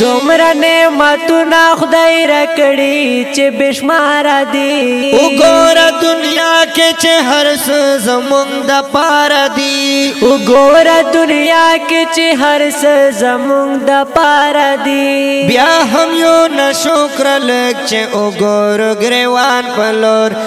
دومره نعمتونه خدای را کړی چې بشمار دي وګوره دنیا کې چې هر څه زمون د پار دي وګوره دنیا کې چې هر څه زمون د پار دي بیا هم یو نشکر لک چې وګوره ګریوان پلور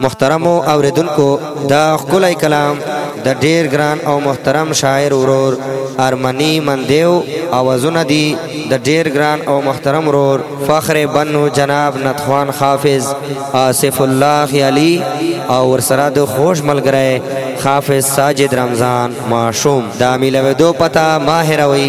محترم اوریدونکو دا خولای کلام د ډیر ګران او محترم شاعر ورور ارمنی مندیو اوازونه دي د ډیر ګران او محترم ورور فخر بنو جناب نتخوان حافظ آصف الله خیالی او ورسره د خوش ملګری حافظ ساجد رمضان معشوم دا ملوي دو پتا ماهر وي